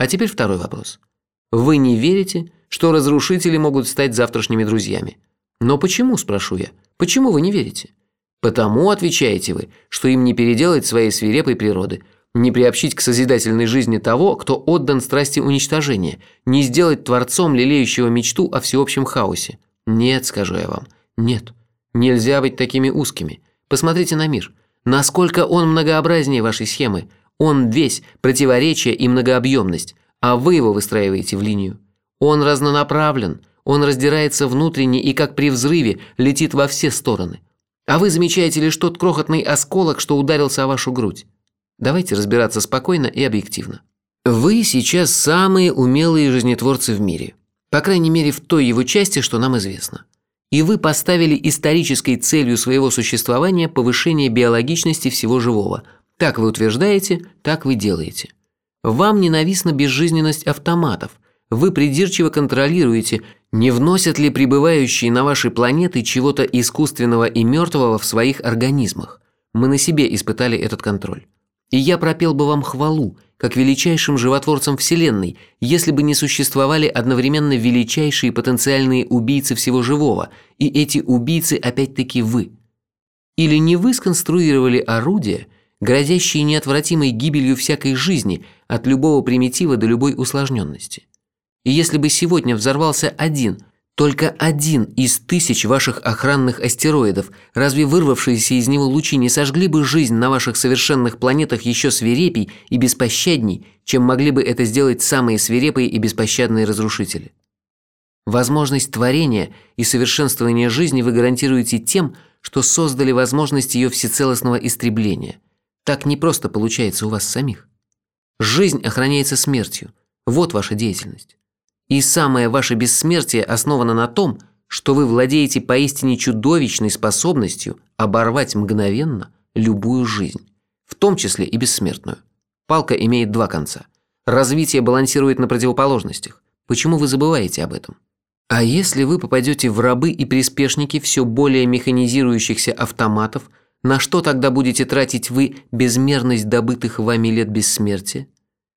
А теперь второй вопрос. Вы не верите, что разрушители могут стать завтрашними друзьями? Но почему, спрошу я, почему вы не верите? Потому, отвечаете вы, что им не переделать своей свирепой природы, не приобщить к созидательной жизни того, кто отдан страсти уничтожения, не сделать творцом лелеющего мечту о всеобщем хаосе. Нет, скажу я вам, нет. Нельзя быть такими узкими. Посмотрите на мир. Насколько он многообразнее вашей схемы. Он весь противоречие и многообъемность, а вы его выстраиваете в линию. Он разнонаправлен, он раздирается внутренне и как при взрыве летит во все стороны. А вы замечаете лишь тот крохотный осколок, что ударился о вашу грудь. Давайте разбираться спокойно и объективно. Вы сейчас самые умелые жизнетворцы в мире. По крайней мере, в той его части, что нам известно. И вы поставили исторической целью своего существования повышение биологичности всего живого. Так вы утверждаете, так вы делаете. Вам ненавистна безжизненность автоматов. Вы придирчиво контролируете, не вносят ли прибывающие на ваши планеты чего-то искусственного и мертвого в своих организмах. Мы на себе испытали этот контроль. И я пропел бы вам хвалу, как величайшим животворцам Вселенной, если бы не существовали одновременно величайшие потенциальные убийцы всего живого, и эти убийцы опять-таки вы. Или не вы сконструировали орудия, грозящие неотвратимой гибелью всякой жизни, от любого примитива до любой усложненности. И если бы сегодня взорвался один – только один из тысяч ваших охранных астероидов, разве вырвавшиеся из него лучи не сожгли бы жизнь на ваших совершенных планетах еще свирепей и беспощадней, чем могли бы это сделать самые свирепые и беспощадные разрушители? Возможность творения и совершенствования жизни вы гарантируете тем, что создали возможность ее всецелостного истребления. Так не просто получается у вас самих. Жизнь охраняется смертью. Вот ваша деятельность. И самое ваше бессмертие основано на том, что вы владеете поистине чудовищной способностью оборвать мгновенно любую жизнь, в том числе и бессмертную. Палка имеет два конца. Развитие балансирует на противоположностях. Почему вы забываете об этом? А если вы попадете в рабы и приспешники все более механизирующихся автоматов, на что тогда будете тратить вы безмерность добытых вами лет бессмертия?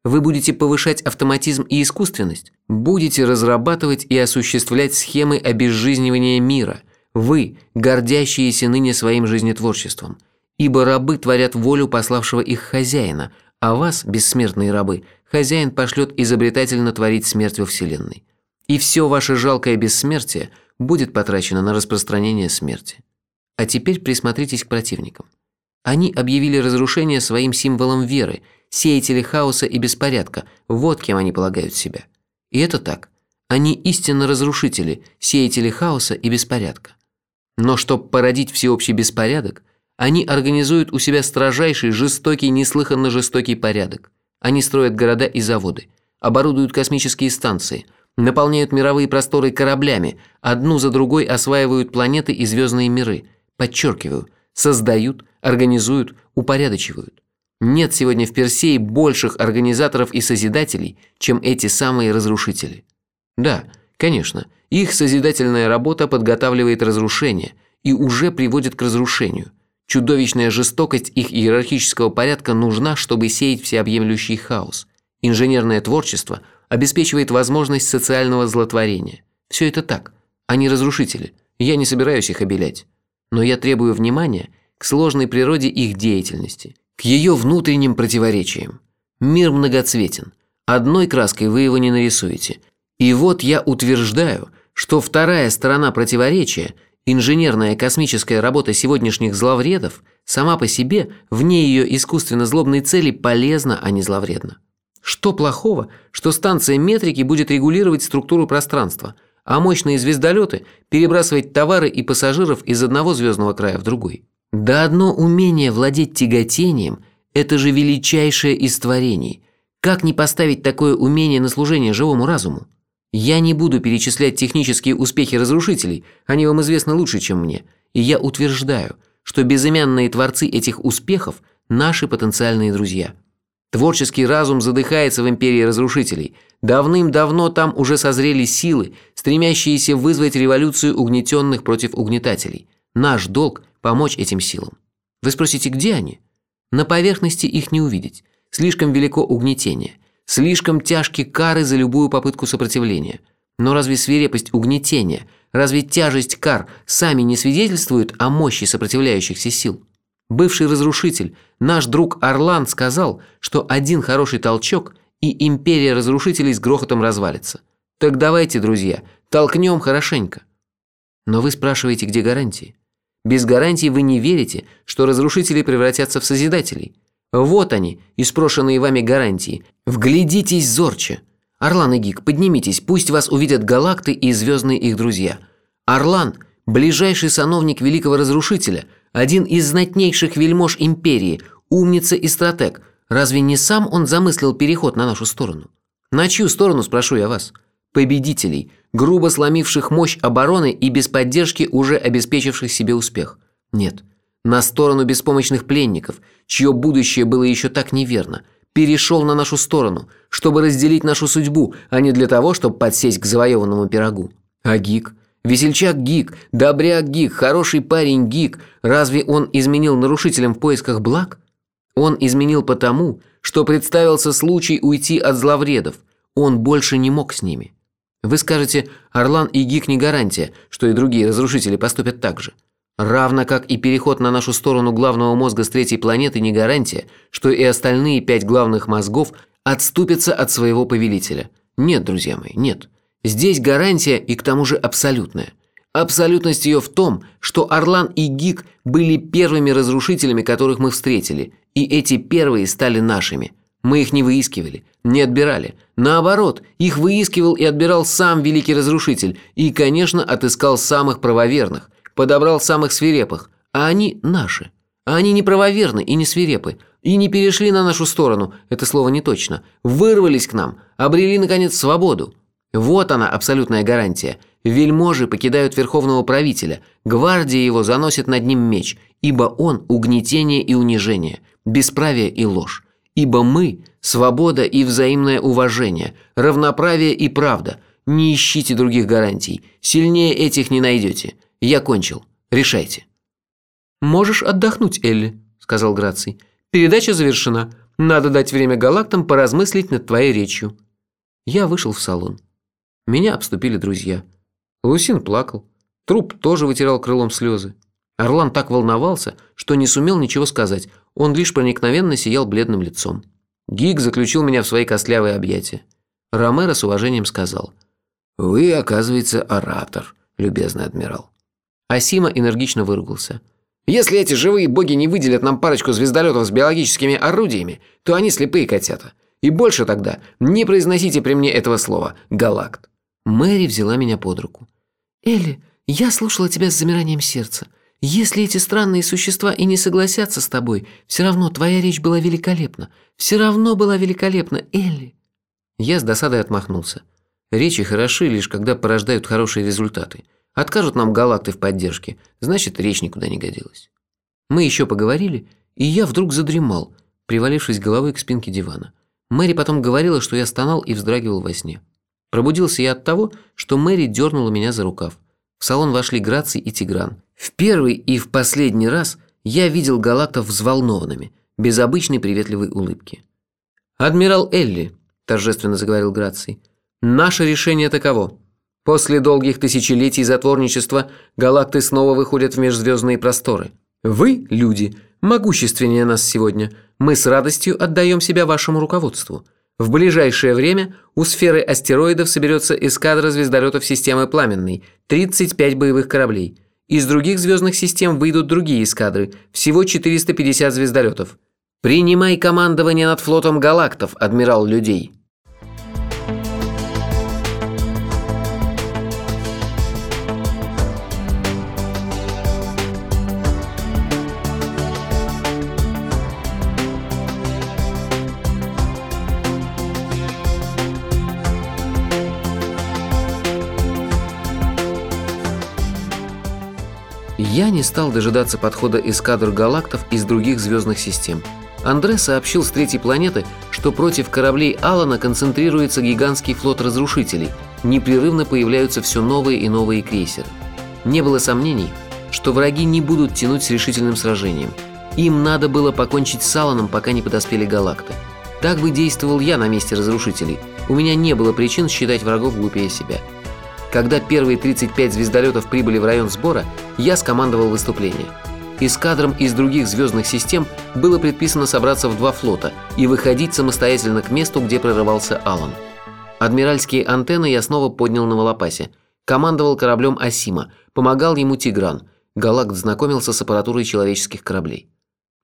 Вы будете повышать автоматизм и искусственность, будете разрабатывать и осуществлять схемы обезжизнивания мира. Вы, гордящиеся ныне своим жизнетворчеством. Ибо рабы творят волю пославшего их хозяина, а вас, бессмертные рабы, хозяин пошлет изобретательно творить смерть во Вселенной. И все ваше жалкое бессмертие будет потрачено на распространение смерти. А теперь присмотритесь к противникам. Они объявили разрушение своим символом веры – сеятели хаоса и беспорядка, вот кем они полагают себя. И это так. Они истинно разрушители, сеятели хаоса и беспорядка. Но чтобы породить всеобщий беспорядок, они организуют у себя строжайший, жестокий, неслыханно жестокий порядок. Они строят города и заводы, оборудуют космические станции, наполняют мировые просторы кораблями, одну за другой осваивают планеты и звездные миры. Подчеркиваю, создают, организуют, упорядочивают. Нет сегодня в Персее больших организаторов и созидателей, чем эти самые разрушители. Да, конечно, их созидательная работа подготавливает разрушение и уже приводит к разрушению. Чудовищная жестокость их иерархического порядка нужна, чтобы сеять всеобъемлющий хаос. Инженерное творчество обеспечивает возможность социального злотворения. Все это так. Они разрушители. Я не собираюсь их обелять. Но я требую внимания к сложной природе их деятельности – к ее внутренним противоречиям. Мир многоцветен. Одной краской вы его не нарисуете. И вот я утверждаю, что вторая сторона противоречия, инженерная космическая работа сегодняшних зловредов, сама по себе, вне ее искусственно злобной цели, полезна, а не зловредна. Что плохого, что станция метрики будет регулировать структуру пространства, а мощные звездолеты перебрасывать товары и пассажиров из одного звездного края в другой? Да одно умение владеть тяготением – это же величайшее из творений. Как не поставить такое умение на служение живому разуму? Я не буду перечислять технические успехи разрушителей, они вам известны лучше, чем мне. И я утверждаю, что безымянные творцы этих успехов – наши потенциальные друзья. Творческий разум задыхается в империи разрушителей. Давным-давно там уже созрели силы, стремящиеся вызвать революцию угнетенных против угнетателей. Наш долг – помочь этим силам. Вы спросите, где они? На поверхности их не увидеть. Слишком велико угнетение. Слишком тяжкие кары за любую попытку сопротивления. Но разве свирепость угнетения, разве тяжесть кар сами не свидетельствуют о мощи сопротивляющихся сил? Бывший разрушитель, наш друг Орлан сказал, что один хороший толчок и империя разрушителей с грохотом развалится. Так давайте, друзья, толкнем хорошенько. Но вы спрашиваете, где гарантии? Без гарантий вы не верите, что разрушители превратятся в созидателей. Вот они, испрошенные вами гарантии. Вглядитесь зорче. Орлан и Гик, поднимитесь, пусть вас увидят галакты и звездные их друзья. Орлан – ближайший сановник великого разрушителя, один из знатнейших вельмож империи, умница и стратег. Разве не сам он замыслил переход на нашу сторону? На чью сторону, спрошу я вас? Победителей – грубо сломивших мощь обороны и без поддержки уже обеспечивших себе успех. Нет, на сторону беспомощных пленников, чье будущее было еще так неверно, перешел на нашу сторону, чтобы разделить нашу судьбу, а не для того, чтобы подсесть к завоеванному пирогу. А Гик? Весельчак Гик, добряк Гик, хороший парень Гик, разве он изменил нарушителям в поисках благ? Он изменил потому, что представился случай уйти от зловредов. Он больше не мог с ними. Вы скажете, Орлан и Гик не гарантия, что и другие разрушители поступят так же. Равно как и переход на нашу сторону главного мозга с третьей планеты не гарантия, что и остальные пять главных мозгов отступятся от своего повелителя. Нет, друзья мои, нет. Здесь гарантия и к тому же абсолютная. Абсолютность ее в том, что Орлан и Гик были первыми разрушителями, которых мы встретили, и эти первые стали нашими – мы их не выискивали, не отбирали. Наоборот, их выискивал и отбирал сам Великий Разрушитель и, конечно, отыскал самых правоверных, подобрал самых свирепых, а они наши. А они не правоверны и не свирепы, и не перешли на нашу сторону, это слово не точно, вырвались к нам, обрели, наконец, свободу. Вот она, абсолютная гарантия. Вельможи покидают верховного правителя, гвардия его заносит над ним меч, ибо он – угнетение и унижение, бесправие и ложь. Ибо мы – свобода и взаимное уважение, равноправие и правда. Не ищите других гарантий. Сильнее этих не найдете. Я кончил. Решайте». «Можешь отдохнуть, Элли», – сказал Граций. «Передача завершена. Надо дать время галактам поразмыслить над твоей речью». Я вышел в салон. Меня обступили друзья. Лусин плакал. Труп тоже вытирал крылом слезы. Орлан так волновался, что не сумел ничего сказать. Он лишь проникновенно сиял бледным лицом. Гиг заключил меня в свои костлявые объятия. Ромеро с уважением сказал. «Вы, оказывается, оратор, любезный адмирал». Асима энергично выругался. «Если эти живые боги не выделят нам парочку звездолетов с биологическими орудиями, то они слепые котята. И больше тогда не произносите при мне этого слова «галакт». Мэри взяла меня под руку. «Элли, я слушала тебя с замиранием сердца. Если эти странные существа и не согласятся с тобой, все равно твоя речь была великолепна. Все равно была великолепна, Элли». Я с досадой отмахнулся. Речи хороши лишь когда порождают хорошие результаты. Откажут нам галакты в поддержке, значит, речь никуда не годилась. Мы еще поговорили, и я вдруг задремал, привалившись головой к спинке дивана. Мэри потом говорила, что я стонал и вздрагивал во сне. Пробудился я от того, что Мэри дернула меня за рукав. В салон вошли Граций и Тигран. В первый и в последний раз я видел галактов взволнованными, без обычной приветливой улыбки. «Адмирал Элли», – торжественно заговорил Граций, – «наше решение таково. После долгих тысячелетий затворничества галакты снова выходят в межзвездные просторы. Вы, люди, могущественнее нас сегодня. Мы с радостью отдаем себя вашему руководству. В ближайшее время у сферы астероидов соберется эскадра звездолетов системы Пламенной, 35 боевых кораблей. Из других звездных систем выйдут другие эскадры, всего 450 звездолетов. Принимай командование над флотом галактов, адмирал людей. Я не стал дожидаться подхода эскадр галактов из других звездных систем. Андре сообщил с третьей планеты, что против кораблей Алана концентрируется гигантский флот разрушителей, непрерывно появляются все новые и новые крейсеры. Не было сомнений, что враги не будут тянуть с решительным сражением. Им надо было покончить с Аланом, пока не подоспели галакты. Так бы действовал я на месте разрушителей. У меня не было причин считать врагов глупее себя. Когда первые 35 звездолетов прибыли в район сбора, я скомандовал выступление. Эскадрам из других звездных систем было предписано собраться в два флота и выходить самостоятельно к месту, где прорывался Алан. Адмиральские антенны я снова поднял на Волопасе. Командовал кораблем Асима, помогал ему Тигран. Галакт знакомился с аппаратурой человеческих кораблей.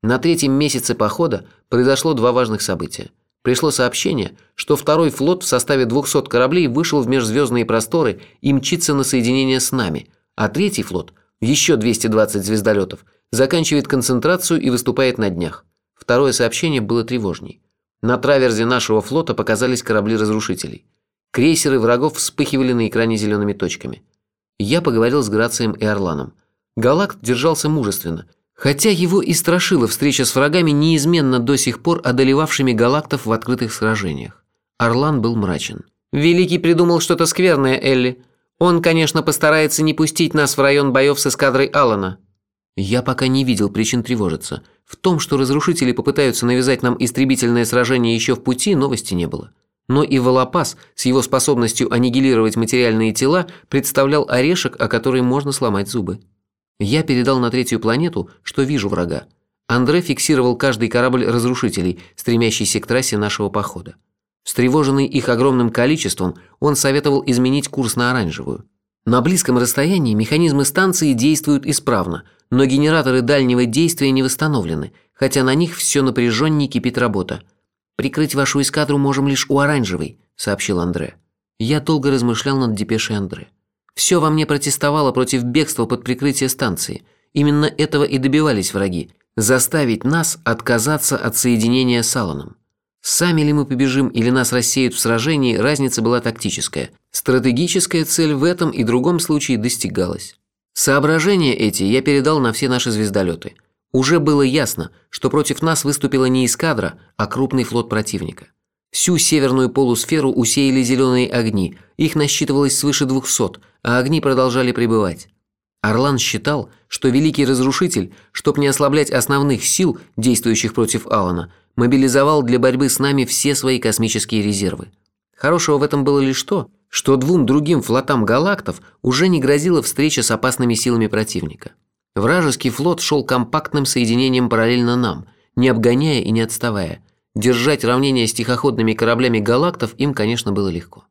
На третьем месяце похода произошло два важных события. Пришло сообщение, что второй флот в составе 200 кораблей вышел в межзвездные просторы и мчится на соединение с нами, а третий флот, еще 220 звездолетов, заканчивает концентрацию и выступает на днях. Второе сообщение было тревожней. На траверзе нашего флота показались корабли разрушителей. Крейсеры врагов вспыхивали на экране зелеными точками. Я поговорил с Грацием и Орланом. Галакт держался мужественно – Хотя его и страшила встреча с врагами, неизменно до сих пор одолевавшими галактов в открытых сражениях. Орлан был мрачен. «Великий придумал что-то скверное, Элли. Он, конечно, постарается не пустить нас в район боев с эскадрой Алана». Я пока не видел причин тревожиться. В том, что разрушители попытаются навязать нам истребительное сражение еще в пути, новости не было. Но и Волопас с его способностью аннигилировать материальные тела представлял орешек, о который можно сломать зубы. Я передал на третью планету, что вижу врага. Андре фиксировал каждый корабль разрушителей, стремящийся к трассе нашего похода. Встревоженный их огромным количеством, он советовал изменить курс на оранжевую. На близком расстоянии механизмы станции действуют исправно, но генераторы дальнего действия не восстановлены, хотя на них все напряженнее кипит работа. «Прикрыть вашу эскадру можем лишь у оранжевой», – сообщил Андре. Я долго размышлял над депешей Андре. Все во мне протестовало против бегства под прикрытие станции. Именно этого и добивались враги – заставить нас отказаться от соединения с Алланом. Сами ли мы побежим или нас рассеют в сражении, разница была тактическая. Стратегическая цель в этом и другом случае достигалась. Соображения эти я передал на все наши звездолеты. Уже было ясно, что против нас выступила не эскадра, а крупный флот противника. Всю северную полусферу усеяли зеленые огни, их насчитывалось свыше двухсот, а огни продолжали пребывать. Орлан считал, что Великий Разрушитель, чтоб не ослаблять основных сил, действующих против Алана, мобилизовал для борьбы с нами все свои космические резервы. Хорошего в этом было лишь то, что двум другим флотам галактов уже не грозила встреча с опасными силами противника. Вражеский флот шел компактным соединением параллельно нам, не обгоняя и не отставая – Держать равнение с тихоходными кораблями галактов им, конечно, было легко.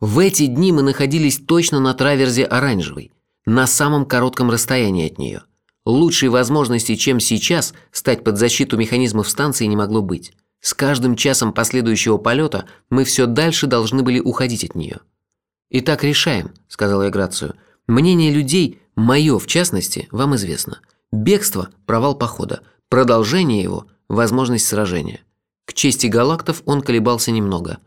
В эти дни мы находились точно на траверзе Оранжевой, на самом коротком расстоянии от нее. Лучшей возможности, чем сейчас, стать под защиту механизмов станции не могло быть. С каждым часом последующего полета мы все дальше должны были уходить от нее. «Итак, решаем», – сказала я Грацию. «Мнение людей, мое в частности, вам известно. Бегство – провал похода, продолжение его – возможность сражения. К чести галактов он колебался немного.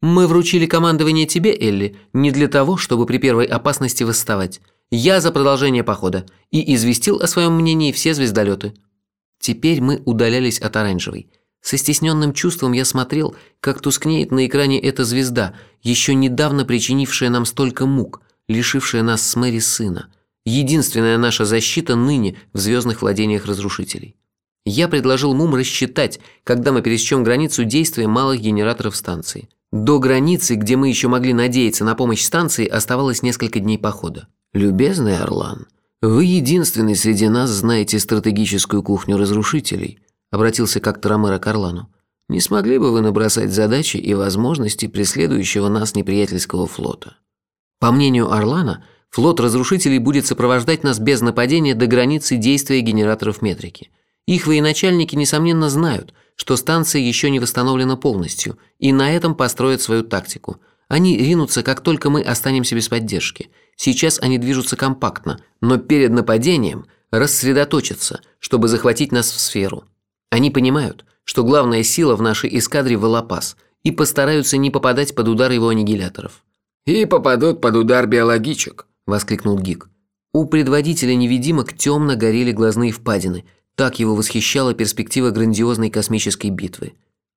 «Мы вручили командование тебе, Элли, не для того, чтобы при первой опасности восставать. Я за продолжение похода и известил о своем мнении все звездолеты». Теперь мы удалялись от оранжевой. Со стесненным чувством я смотрел, как тускнеет на экране эта звезда, еще недавно причинившая нам столько мук, лишившая нас с Мэри сына. Единственная наша защита ныне в звездных владениях разрушителей. Я предложил Мум рассчитать, когда мы пересечем границу действия малых генераторов станции. До границы, где мы еще могли надеяться на помощь станции, оставалось несколько дней похода. «Любезный Орлан, вы единственный среди нас знаете стратегическую кухню разрушителей», обратился как-то Ромеро к Орлану. «Не смогли бы вы набросать задачи и возможности преследующего нас неприятельского флота?» По мнению Орлана, флот разрушителей будет сопровождать нас без нападения до границы действия генераторов метрики – их военачальники, несомненно, знают, что станция еще не восстановлена полностью, и на этом построят свою тактику. Они ринутся, как только мы останемся без поддержки. Сейчас они движутся компактно, но перед нападением рассредоточатся, чтобы захватить нас в сферу. Они понимают, что главная сила в нашей эскадре – Волопас, и постараются не попадать под удар его аннигиляторов. «И попадут под удар биологичек», – воскликнул Гик. У предводителя невидимок темно горели глазные впадины – так его восхищала перспектива грандиозной космической битвы.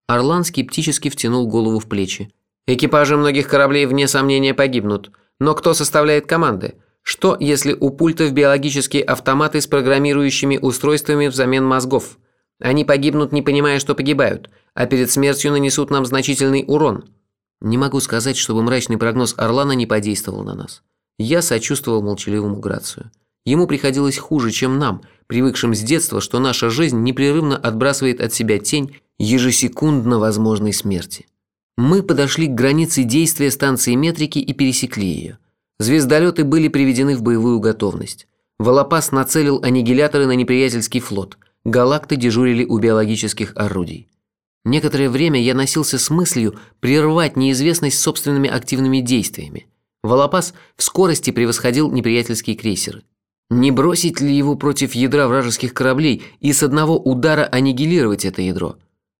Орлан скептически втянул голову в плечи. «Экипажи многих кораблей, вне сомнения, погибнут. Но кто составляет команды? Что, если у пультов биологические автоматы с программирующими устройствами взамен мозгов? Они погибнут, не понимая, что погибают, а перед смертью нанесут нам значительный урон. Не могу сказать, чтобы мрачный прогноз Орлана не подействовал на нас. Я сочувствовал молчаливому Грацию. Ему приходилось хуже, чем нам, привыкшим с детства, что наша жизнь непрерывно отбрасывает от себя тень ежесекундно возможной смерти. Мы подошли к границе действия станции метрики и пересекли ее. Звездолеты были приведены в боевую готовность. Волопас нацелил аннигиляторы на неприятельский флот. Галакты дежурили у биологических орудий. Некоторое время я носился с мыслью прервать неизвестность собственными активными действиями. Волопас в скорости превосходил неприятельские крейсеры. Не бросить ли его против ядра вражеских кораблей и с одного удара аннигилировать это ядро?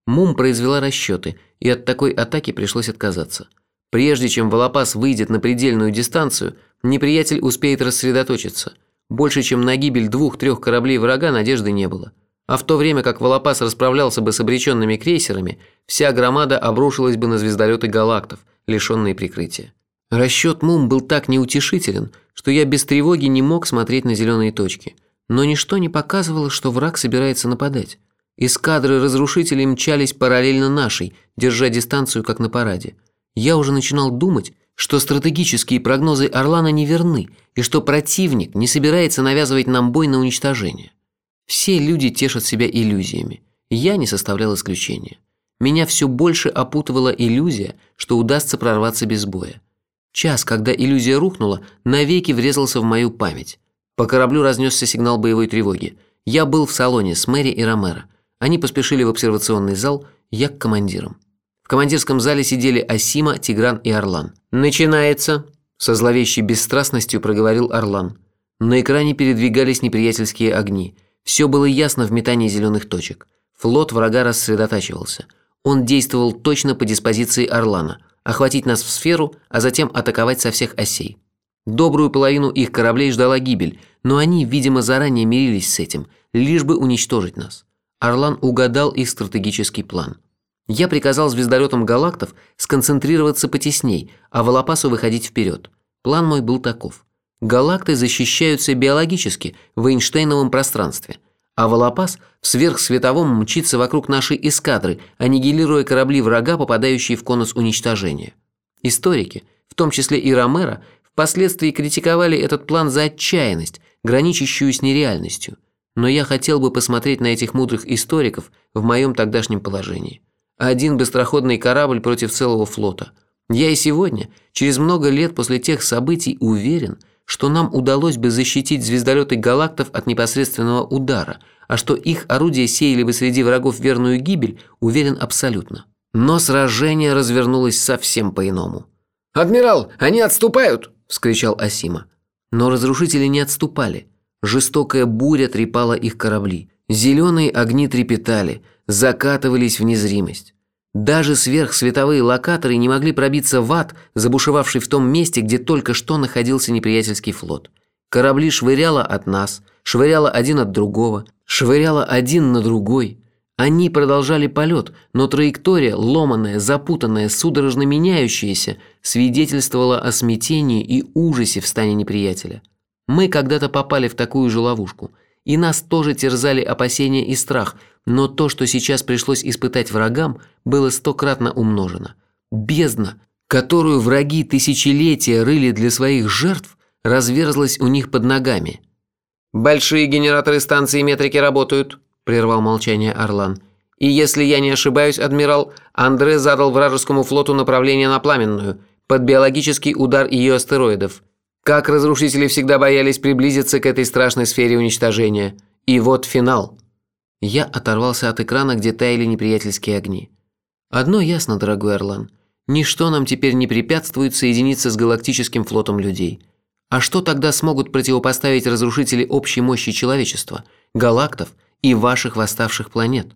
Мум произвела расчеты, и от такой атаки пришлось отказаться. Прежде чем Волопас выйдет на предельную дистанцию, неприятель успеет рассредоточиться. Больше чем на гибель двух-трех кораблей врага надежды не было. А в то время как Волопас расправлялся бы с обреченными крейсерами, вся громада обрушилась бы на звездолеты галактов, лишенные прикрытия. Расчет Мум был так неутешителен, что я без тревоги не мог смотреть на зеленые точки. Но ничто не показывало, что враг собирается нападать. Эскадры разрушителей мчались параллельно нашей, держа дистанцию как на параде. Я уже начинал думать, что стратегические прогнозы Орлана неверны и что противник не собирается навязывать нам бой на уничтожение. Все люди тешат себя иллюзиями. Я не составлял исключения. Меня все больше опутывала иллюзия, что удастся прорваться без боя. Час, когда иллюзия рухнула, навеки врезался в мою память. По кораблю разнесся сигнал боевой тревоги. Я был в салоне с Мэри и Ромеро. Они поспешили в обсервационный зал, я к командирам. В командирском зале сидели Асима, Тигран и Орлан. «Начинается!» – со зловещей бесстрастностью проговорил Орлан. На экране передвигались неприятельские огни. Все было ясно в метании зеленых точек. Флот врага рассредотачивался. Он действовал точно по диспозиции Орлана – охватить нас в сферу, а затем атаковать со всех осей. Добрую половину их кораблей ждала гибель, но они, видимо, заранее мирились с этим, лишь бы уничтожить нас. Орлан угадал их стратегический план. Я приказал звездолетам галактов сконцентрироваться потесней, а Волопасу выходить вперед. План мой был таков. Галакты защищаются биологически в Эйнштейновом пространстве, а Волопас в сверхсветовом мчится вокруг нашей эскадры, аннигилируя корабли врага, попадающие в конус уничтожения. Историки, в том числе и Ромеро, впоследствии критиковали этот план за отчаянность, граничащую с нереальностью но я хотел бы посмотреть на этих мудрых историков в моем тогдашнем положении. Один быстроходный корабль против целого флота. Я и сегодня, через много лет после тех событий, уверен, что нам удалось бы защитить звездолеты галактов от непосредственного удара, а что их орудия сеяли бы среди врагов верную гибель, уверен абсолютно. Но сражение развернулось совсем по-иному. «Адмирал, они отступают!» – вскричал Асима. Но разрушители не отступали – Жестокая буря трепала их корабли. Зеленые огни трепетали, закатывались в незримость. Даже сверхсветовые локаторы не могли пробиться в ад, забушевавший в том месте, где только что находился неприятельский флот. Корабли швыряло от нас, швыряло один от другого, швыряло один на другой. Они продолжали полет, но траектория, ломаная, запутанная, судорожно меняющаяся, свидетельствовала о смятении и ужасе в стане неприятеля. Мы когда-то попали в такую же ловушку, и нас тоже терзали опасения и страх, но то, что сейчас пришлось испытать врагам, было стократно умножено. Бездна, которую враги тысячелетия рыли для своих жертв, разверзлась у них под ногами. «Большие генераторы станции метрики работают», – прервал молчание Орлан. «И если я не ошибаюсь, адмирал, Андре задал вражескому флоту направление на Пламенную, под биологический удар ее астероидов. Как разрушители всегда боялись приблизиться к этой страшной сфере уничтожения. И вот финал. Я оторвался от экрана, где таяли неприятельские огни. Одно ясно, дорогой Орлан. Ничто нам теперь не препятствует соединиться с галактическим флотом людей. А что тогда смогут противопоставить разрушители общей мощи человечества, галактов и ваших восставших планет?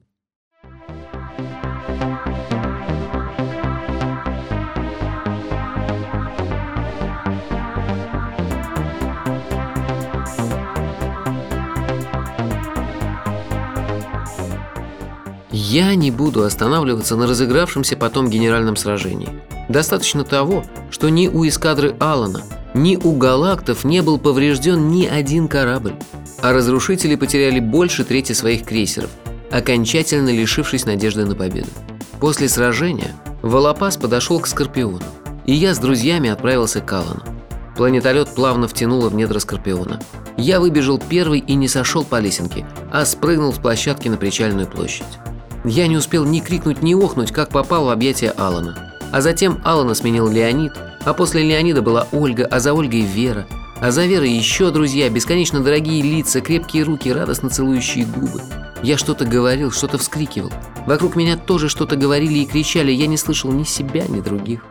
Я не буду останавливаться на разыгравшемся потом генеральном сражении. Достаточно того, что ни у эскадры Алана, ни у галактов не был поврежден ни один корабль, а разрушители потеряли больше трети своих крейсеров. окончательно лишившись надежды на победу. После сражения Волопас подошел к Скорпиону, и я с друзьями отправился к Алану. Планетолет плавно втянуло в недра Скорпиона. Я выбежал первый и не сошел по лесенке, а спрыгнул с площадки на причальную площадь. Я не успел ни крикнуть, ни охнуть, как попал в объятия Алана. А затем Алана сменил Леонид, а после Леонида была Ольга, а за Ольгой Вера. А за Верой еще друзья, бесконечно дорогие лица, крепкие руки, радостно целующие губы. Я что-то говорил, что-то вскрикивал. Вокруг меня тоже что-то говорили и кричали, я не слышал ни себя, ни других.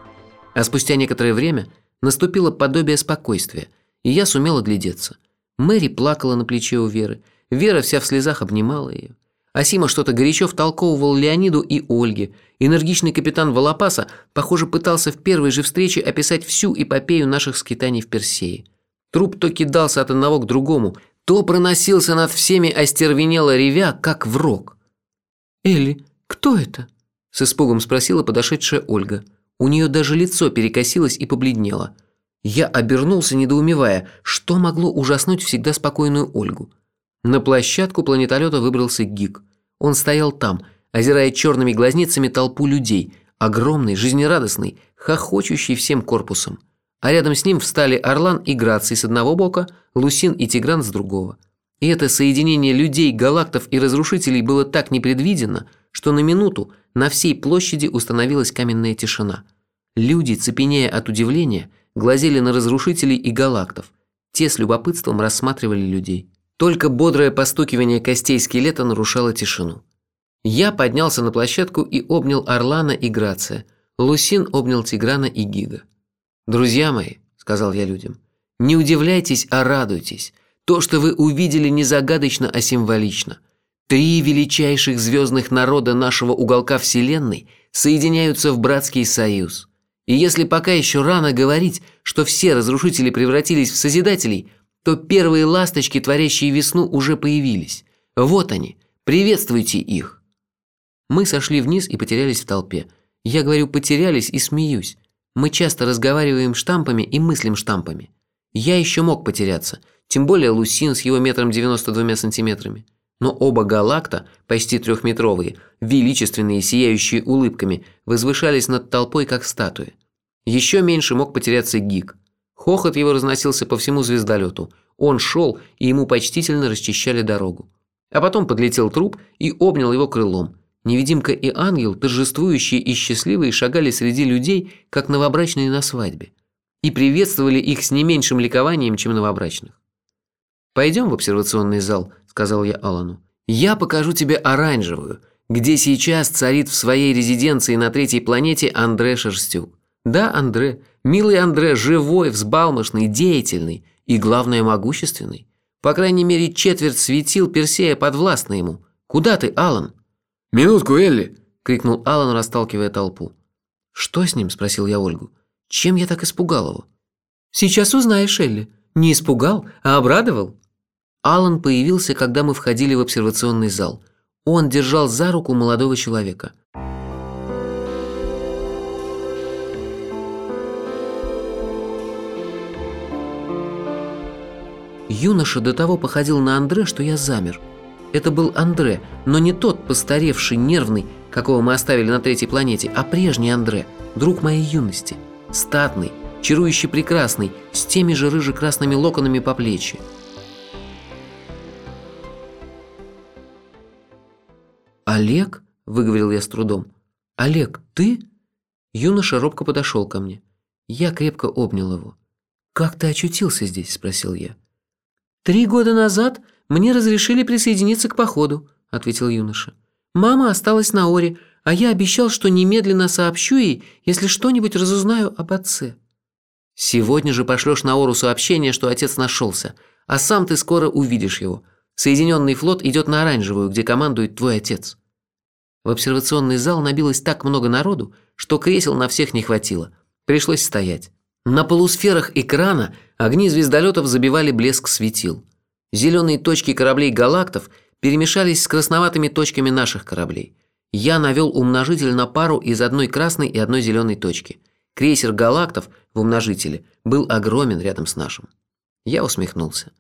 А спустя некоторое время наступило подобие спокойствия, и я сумел оглядеться. Мэри плакала на плече у Веры, Вера вся в слезах обнимала ее. Асима что-то горячо втолковывал Леониду и Ольге. Энергичный капитан Волопаса, похоже, пытался в первой же встрече описать всю эпопею наших скитаний в Персее. Труп то кидался от одного к другому, то проносился над всеми остервенело ревя, как в рог. «Элли, кто это?» – с испугом спросила подошедшая Ольга. У нее даже лицо перекосилось и побледнело. Я обернулся, недоумевая, что могло ужаснуть всегда спокойную Ольгу. На площадку планетолета выбрался Гик. Он стоял там, озирая черными глазницами толпу людей, огромный, жизнерадостный, хохочущий всем корпусом. А рядом с ним встали Орлан и Граций с одного бока, Лусин и Тигран с другого. И это соединение людей, галактов и разрушителей было так непредвиденно, что на минуту на всей площади установилась каменная тишина. Люди, цепенея от удивления, глазели на разрушителей и галактов. Те с любопытством рассматривали людей. Только бодрое постукивание костей скелета нарушало тишину. Я поднялся на площадку и обнял Орлана и Грация. Лусин обнял Тиграна и Гига. «Друзья мои», – сказал я людям, – «не удивляйтесь, а радуйтесь. То, что вы увидели, не загадочно, а символично. Три величайших звездных народа нашего уголка Вселенной соединяются в братский союз. И если пока еще рано говорить, что все разрушители превратились в Созидателей – то первые ласточки, творящие весну, уже появились. Вот они, приветствуйте их. Мы сошли вниз и потерялись в толпе. Я говорю «потерялись» и смеюсь. Мы часто разговариваем штампами и мыслим штампами. Я еще мог потеряться, тем более Лусин с его метром 92 сантиметрами. Но оба галакта, почти трехметровые, величественные, сияющие улыбками, возвышались над толпой, как статуи. Еще меньше мог потеряться Гик – Хохот его разносился по всему звездолету. Он шел, и ему почтительно расчищали дорогу. А потом подлетел труп и обнял его крылом. Невидимка и ангел, торжествующие и счастливые, шагали среди людей, как новобрачные на свадьбе. И приветствовали их с не меньшим ликованием, чем новобрачных. «Пойдем в обсервационный зал», – сказал я Алану. «Я покажу тебе оранжевую, где сейчас царит в своей резиденции на третьей планете Андре Шерстюк. Да, Андре, милый Андре, живой, взбалмошный, деятельный и, главное, могущественный. По крайней мере, четверть светил Персея подвластна ему. Куда ты, Алан? «Минутку, Элли!» – крикнул Алан, расталкивая толпу. «Что с ним?» – спросил я Ольгу. «Чем я так испугал его?» «Сейчас узнаешь, Элли. Не испугал, а обрадовал». Алан появился, когда мы входили в обсервационный зал. Он держал за руку молодого человека. Юноша до того походил на Андре, что я замер. Это был Андре, но не тот постаревший, нервный, какого мы оставили на третьей планете, а прежний Андре, друг моей юности. Статный, чарующий прекрасный, с теми же рыже-красными локонами по плечи. «Олег?» – выговорил я с трудом. «Олег, ты?» Юноша робко подошел ко мне. Я крепко обнял его. «Как ты очутился здесь?» – спросил я. «Три года назад мне разрешили присоединиться к походу», – ответил юноша. «Мама осталась на Оре, а я обещал, что немедленно сообщу ей, если что-нибудь разузнаю об отце». «Сегодня же пошлешь на Ору сообщение, что отец нашелся, а сам ты скоро увидишь его. Соединенный флот идет на Оранжевую, где командует твой отец». В обсервационный зал набилось так много народу, что кресел на всех не хватило. Пришлось стоять. На полусферах экрана огни звездолетов забивали блеск светил. Зеленые точки кораблей галактов перемешались с красноватыми точками наших кораблей. Я навел умножитель на пару из одной красной и одной зеленой точки. Крейсер галактов в умножителе был огромен рядом с нашим. Я усмехнулся.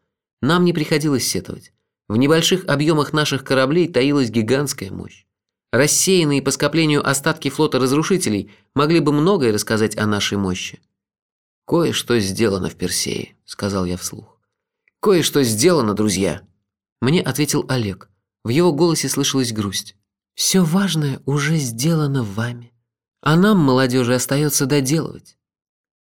Нам не приходилось сетовать. В небольших объемах наших кораблей таилась гигантская мощь. Рассеянные по скоплению остатки флота разрушителей могли бы многое рассказать о нашей мощи. «Кое-что сделано в Персее», – сказал я вслух. «Кое-что сделано, друзья», – мне ответил Олег. В его голосе слышалась грусть. «Все важное уже сделано вами, а нам, молодежи, остается доделывать».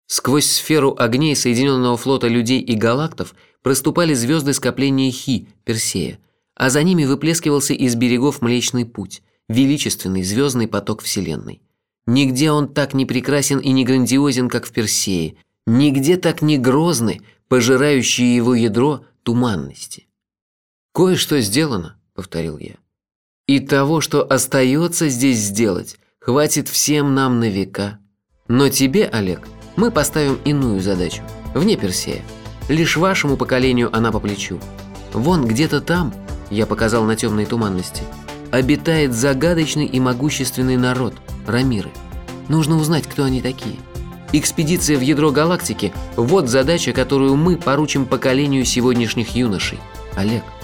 Сквозь сферу огней Соединенного флота людей и галактов проступали звезды скопления Хи, Персея, а за ними выплескивался из берегов Млечный Путь, величественный звездный поток Вселенной. Нигде он так не прекрасен и не грандиозен, как в Персее, нигде так не грозны, пожирающие его ядро туманности. «Кое-что сделано», — повторил я. «И того, что остается здесь сделать, хватит всем нам на века. Но тебе, Олег, мы поставим иную задачу, вне Персея. Лишь вашему поколению она по плечу. Вон где-то там, я показал на темной туманности, обитает загадочный и могущественный народ – Рамиры. Нужно узнать, кто они такие. Экспедиция в ядро галактики – вот задача, которую мы поручим поколению сегодняшних юношей. Олег –